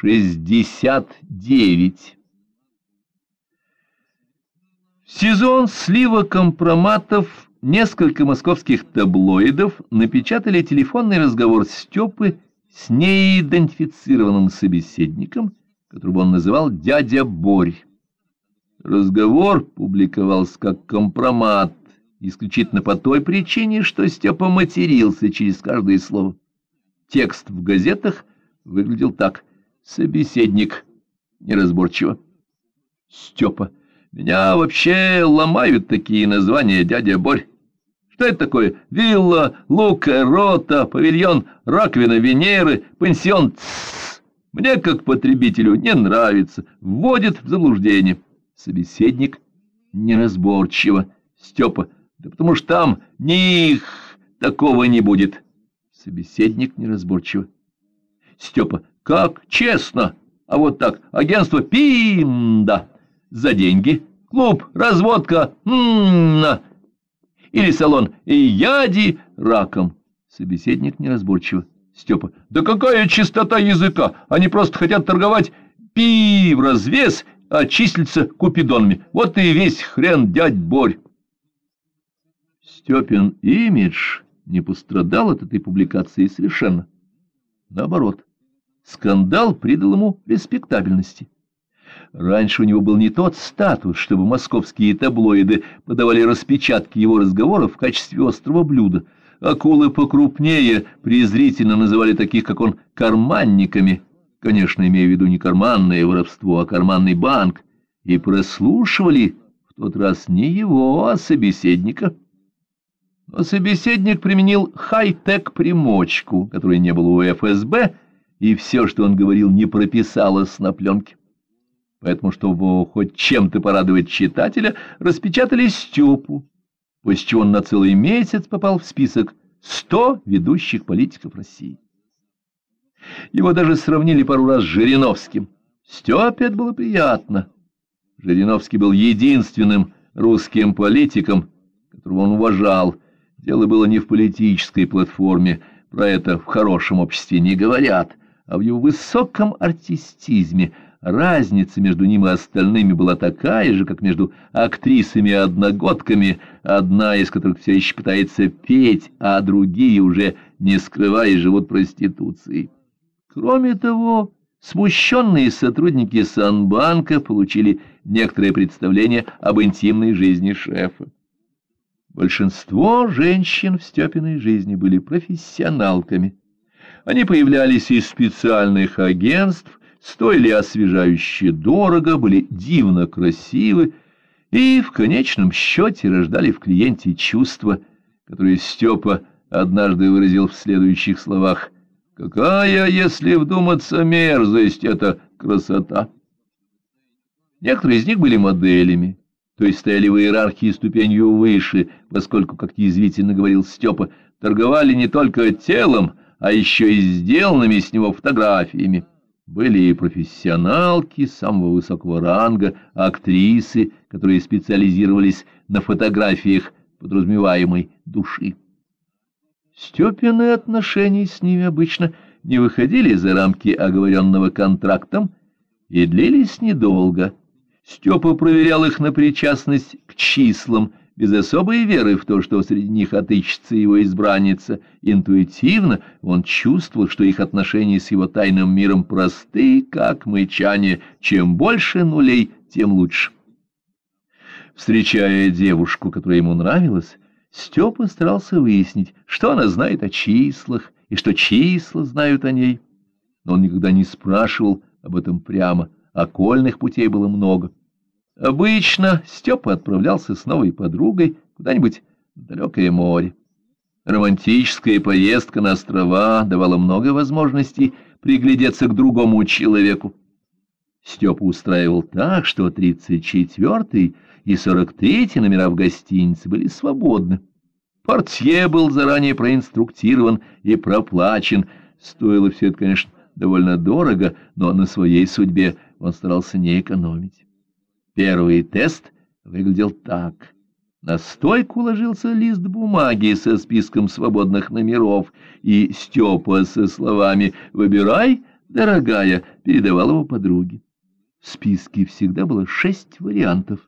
шестьдесят девять. сезон слива компроматов несколько московских таблоидов напечатали телефонный разговор Степы с неидентифицированным собеседником, которого он называл «дядя Борь». Разговор публиковался как компромат, исключительно по той причине, что Степа матерился через каждое слово. Текст в газетах выглядел так. Собеседник неразборчиво. Степа. Меня вообще ломают такие названия, дядя Борь. Что это такое? Вилла, лука, рота, павильон, раковина Венеры, пансион. Мне, как потребителю, не нравится. Вводит в заблуждение. Собеседник неразборчиво. Степа. Да потому что там них такого не будет. Собеседник неразборчиво. Степа. Как честно. А вот так. Агентство Пинда. За деньги. Клуб, разводка. М -на. Или салон Яди раком. Собеседник неразборчиво. Степа. Да какая чистота языка. Они просто хотят торговать пи в развес, а числятся купидонами. Вот и весь хрен дядь Борь. Степин имидж не пострадал от этой публикации совершенно. Наоборот, скандал придал ему респектабельности. Раньше у него был не тот статус, чтобы московские таблоиды подавали распечатки его разговоров в качестве острого блюда. Акулы покрупнее презрительно называли таких, как он, карманниками, конечно, имея в виду не карманное воровство, а карманный банк, и прослушивали в тот раз не его, а собеседника. Но собеседник применил хай-тек примочку, которой не было у ФСБ, и все, что он говорил, не прописалось на пленке. Поэтому, чтобы хоть чем-то порадовать читателя, распечатали Степу, после чего он на целый месяц попал в список 100 ведущих политиков России. Его даже сравнили пару раз с Жириновским. Степе это было приятно. Жириновский был единственным русским политиком, которого он уважал, Дело было не в политической платформе, про это в хорошем обществе не говорят, а в его высоком артистизме. Разница между ним и остальными была такая же, как между актрисами-одногодками, одна из которых все еще пытается петь, а другие, уже не скрывая, живут проституцией. Кроме того, смущенные сотрудники Санбанка получили некоторое представление об интимной жизни шефа. Большинство женщин в Степиной жизни были профессионалками. Они появлялись из специальных агентств, стоили освежающе дорого, были дивно красивы и в конечном счете рождали в клиенте чувства, которые Степа однажды выразил в следующих словах «Какая, если вдуматься, мерзость эта красота!» Некоторые из них были моделями, то есть стояли в иерархии ступенью выше, поскольку, как язвительно говорил Степа, торговали не только телом, а еще и сделанными с него фотографиями. Были и профессионалки самого высокого ранга, актрисы, которые специализировались на фотографиях подразумеваемой души. Степины отношения с ними обычно не выходили за рамки оговоренного контрактом и длились недолго — Степа проверял их на причастность к числам, без особой веры в то, что среди них отыщется его избранница. Интуитивно он чувствовал, что их отношения с его тайным миром просты, как мычание. Чем больше нулей, тем лучше. Встречая девушку, которая ему нравилась, Степа старался выяснить, что она знает о числах и что числа знают о ней. Но он никогда не спрашивал об этом прямо, окольных путей было много. Обычно Степа отправлялся с новой подругой куда-нибудь в далекое море. Романтическая поездка на острова давала много возможностей приглядеться к другому человеку. Степа устраивал так, что 34-й и 43-й номера в гостинице были свободны. Портье был заранее проинструктирован и проплачен. Стоило все это, конечно, довольно дорого, но на своей судьбе он старался не экономить. Первый тест выглядел так. На стойку ложился лист бумаги со списком свободных номеров, и Степа со словами «Выбирай» дорогая, передавал его подруге. В списке всегда было шесть вариантов.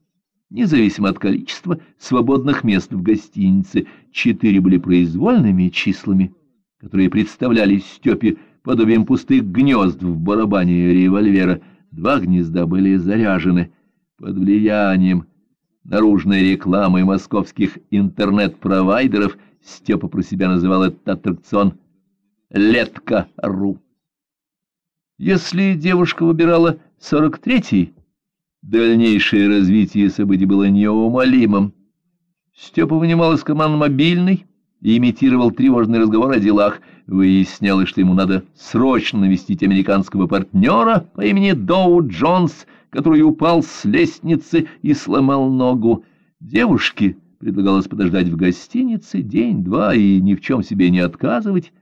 Независимо от количества свободных мест в гостинице, четыре были произвольными числами, которые представлялись Степе подобием пустых гнезд в барабане револьвера. Два гнезда были заряжены под влиянием наружной рекламы московских интернет-провайдеров. Степа про себя называл этот аттракцион «Летка.ру». Если девушка выбирала сорок третий, дальнейшее развитие событий было неумолимым. Степа вынимал из кармана мобильный и имитировал тревожный разговор о делах. Выяснялось, что ему надо срочно навестить американского партнера по имени Доу Джонс, который упал с лестницы и сломал ногу. Девушке предлагалось подождать в гостинице день-два и ни в чем себе не отказывать.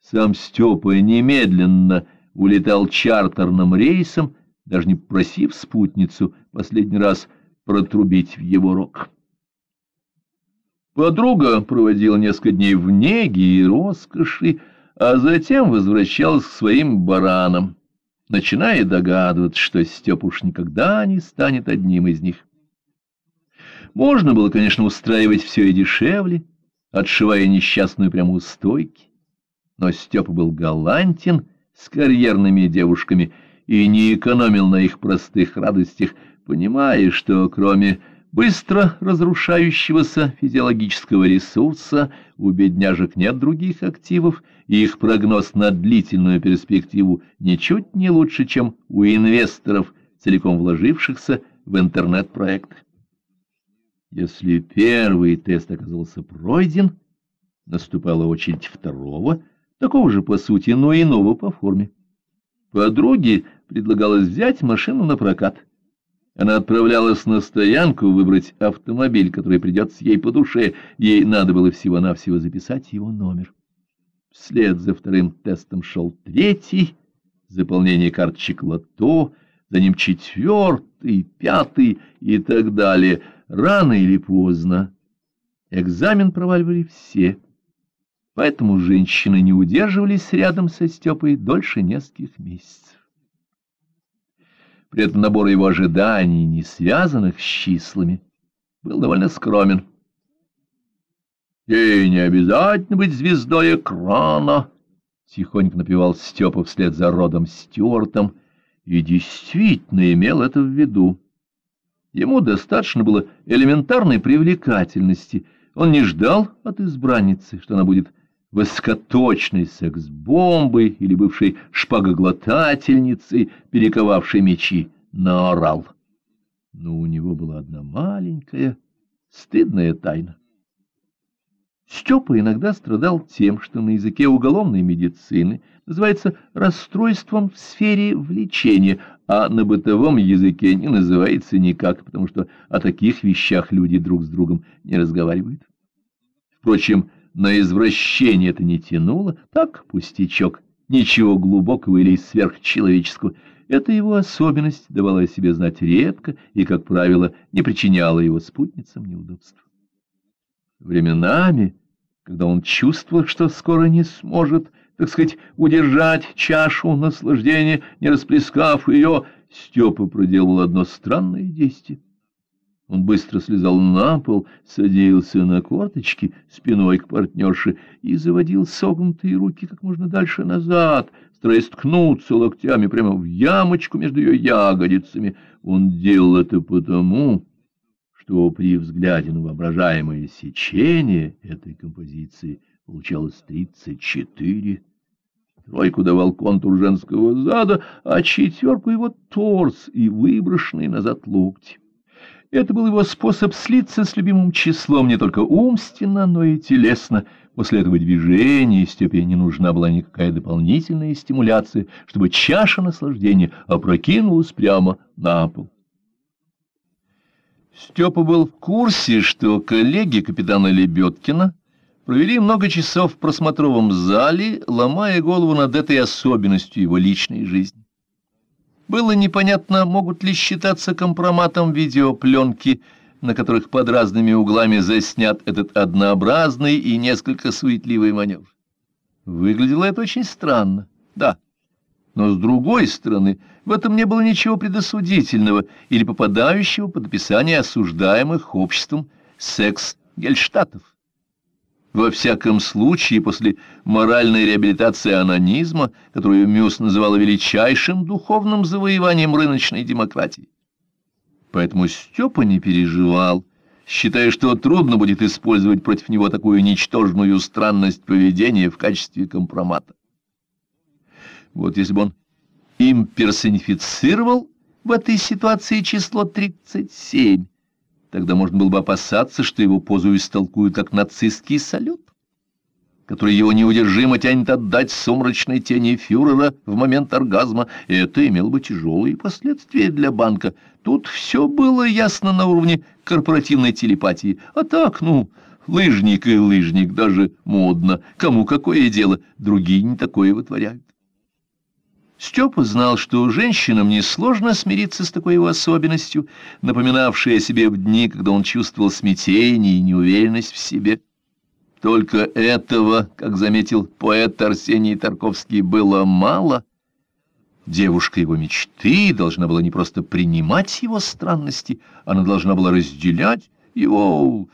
Сам Степа немедленно улетал чартерным рейсом, даже не просив спутницу последний раз протрубить в его рог. Подруга проводила несколько дней в неге и роскоши, а затем возвращалась к своим баранам, начиная догадываться, что Степ уж никогда не станет одним из них. Можно было, конечно, устраивать все и дешевле, отшивая несчастную прямо у стойки, но Степа был галантен с карьерными девушками и не экономил на их простых радостях, понимая, что кроме быстро разрушающегося физиологического ресурса у бедняжек нет других активов, и их прогноз на длительную перспективу ничуть не лучше, чем у инвесторов, целиком вложившихся в интернет-проект. Если первый тест оказался пройден, наступала очередь второго — такого же по сути, но иного по форме. Подруге предлагалось взять машину на прокат. Она отправлялась на стоянку выбрать автомобиль, который придется ей по душе. Ей надо было всего-навсего записать его номер. Вслед за вторым тестом шел третий, заполнение карточек лото, за ним четвертый, пятый и так далее. Рано или поздно экзамен проваливали все. Поэтому женщины не удерживались рядом со Степой дольше нескольких месяцев. При этом набор его ожиданий, не связанных с числами, был довольно скромен. «Ей не обязательно быть звездой экрана», — тихонько напевал Степа вслед за родом Стюартом, и действительно имел это в виду. Ему достаточно было элементарной привлекательности. Он не ждал от избранницы, что она будет высокоточной секс-бомбой или бывшей шпагоглотательницей, перековавшей мечи, наорал. Но у него была одна маленькая, стыдная тайна. Степа иногда страдал тем, что на языке уголовной медицины называется расстройством в сфере влечения, а на бытовом языке не называется никак, потому что о таких вещах люди друг с другом не разговаривают. Впрочем, на извращение это не тянуло, так, пустячок, ничего глубокого или сверхчеловеческого. Эта его особенность давала о себе знать редко и, как правило, не причиняла его спутницам неудобств. Временами, когда он чувствовал, что скоро не сможет, так сказать, удержать чашу наслаждения, не расплескав ее, Степа проделал одно странное действие. Он быстро слезал на пол, садился на корточки спиной к партнерше и заводил согнутые руки как можно дальше назад, стараясь ткнуться локтями прямо в ямочку между ее ягодицами. Он делал это потому, что при взгляде на воображаемое сечение этой композиции получалось тридцать четыре. Тройку давал контур женского зада, а четверку его торс и выброшенные назад локти. Это был его способ слиться с любимым числом не только умственно, но и телесно. После этого движения Степе не нужна была никакая дополнительная стимуляция, чтобы чаша наслаждения опрокинулась прямо на пол. Степа был в курсе, что коллеги капитана Лебедкина провели много часов в просмотровом зале, ломая голову над этой особенностью его личной жизни. Было непонятно, могут ли считаться компроматом видеопленки, на которых под разными углами заснят этот однообразный и несколько суетливый маневр. Выглядело это очень странно, да. Но, с другой стороны, в этом не было ничего предосудительного или попадающего под описание осуждаемых обществом секс-гельштатов. Во всяком случае, после моральной реабилитации анонизма, которую Мюс называла величайшим духовным завоеванием рыночной демократии. Поэтому Степа не переживал, считая, что трудно будет использовать против него такую ничтожную странность поведения в качестве компромата. Вот если бы он им персонифицировал в этой ситуации число 37, тогда можно было бы опасаться, что его позу истолкуют как нацистский салют, который его неудержимо тянет отдать сумрачной тени фюрера в момент оргазма, и это имело бы тяжелые последствия для банка. Тут все было ясно на уровне корпоративной телепатии, а так, ну... Лыжник и лыжник даже модно. Кому какое дело, другие не такое вытворяют. Степа знал, что женщинам несложно смириться с такой его особенностью, напоминавшей о себе в дни, когда он чувствовал смятение и неуверенность в себе. Только этого, как заметил поэт Арсений Тарковский, было мало. Девушка его мечты должна была не просто принимать его странности, она должна была разделять его...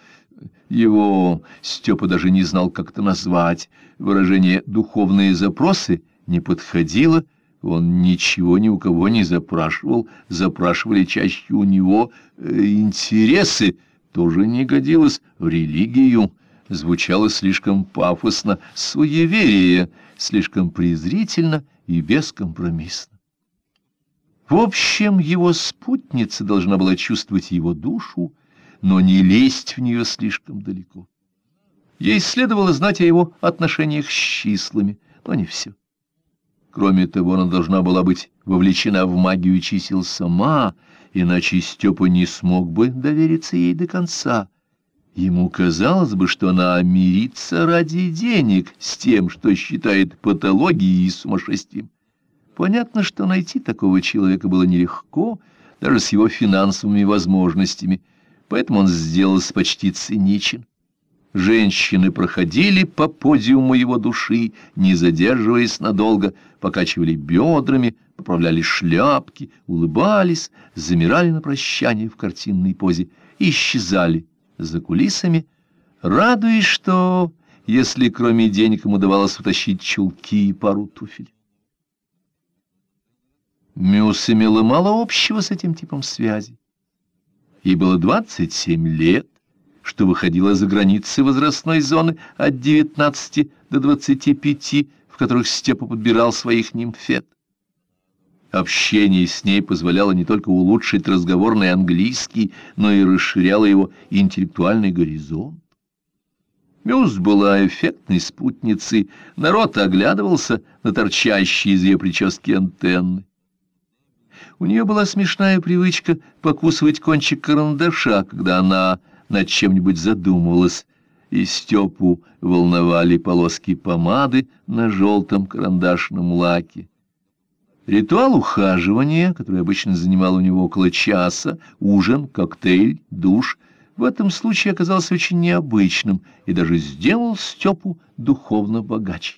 Его Степа даже не знал, как это назвать. Выражение «духовные запросы» не подходило, он ничего ни у кого не запрашивал, запрашивали чаще у него э, интересы, тоже не годилось в религию, звучало слишком пафосно, суеверие, слишком презрительно и бескомпромиссно. В общем, его спутница должна была чувствовать его душу, но не лезть в нее слишком далеко. Ей следовало знать о его отношениях с числами, но не все. Кроме того, она должна была быть вовлечена в магию чисел сама, иначе Степа не смог бы довериться ей до конца. Ему казалось бы, что она мирится ради денег с тем, что считает патологией и сумасшествием. Понятно, что найти такого человека было нелегко, даже с его финансовыми возможностями, поэтому он сделался почти циничен. Женщины проходили по подиуму его души, не задерживаясь надолго, покачивали бедрами, поправляли шляпки, улыбались, замирали на прощание в картинной позе и исчезали за кулисами, радуясь, что, если кроме денег ему удавалось утащить чулки и пару туфель. Мюс имела мало общего с этим типом связи. Ей было двадцать семь лет, что выходило за границы возрастной зоны от 19 до 25, в которых Степа подбирал своих нимфет. Общение с ней позволяло не только улучшить разговорный английский, но и расширяло его интеллектуальный горизонт. Мюс была эффектной спутницей, народ оглядывался на торчащие из ее прически антенны. У нее была смешная привычка покусывать кончик карандаша, когда она над чем-нибудь задумывалась, и Степу волновали полоски помады на желтом карандашном лаке. Ритуал ухаживания, который обычно занимал у него около часа, ужин, коктейль, душ, в этом случае оказался очень необычным и даже сделал Степу духовно богаче.